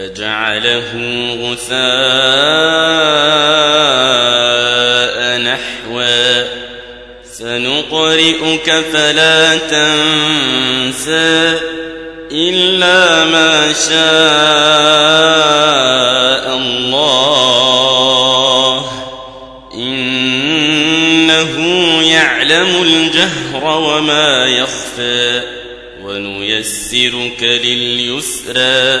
فجعله غثاء نحوا سنقرئك فلا تنسى إلا ما شاء الله. إنه يعلم الجهر وما يخفى. ونيسرك لليسرى.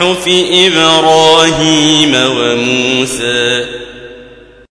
صحف إبراهيم وموسى